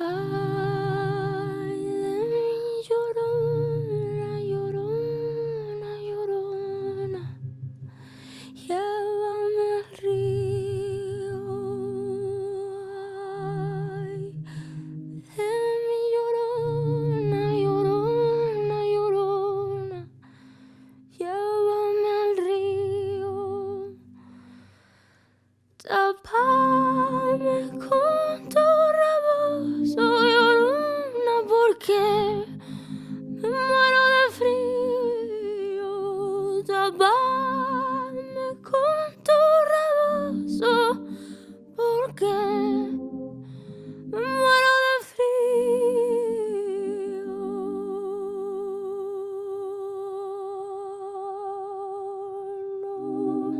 Mi llorona, llorona, llorona, llévame al río. Ay de mi llorona, llorona, llorona, al río. Tapame con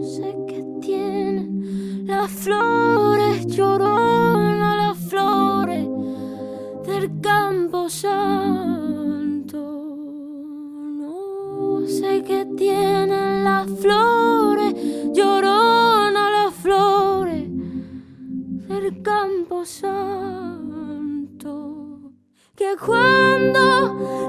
sé qué tienen las flores, llorona, las flores del campo santo. No sé qué tienen las flores, llorona, las flores del campo santo. Que cuando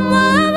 mama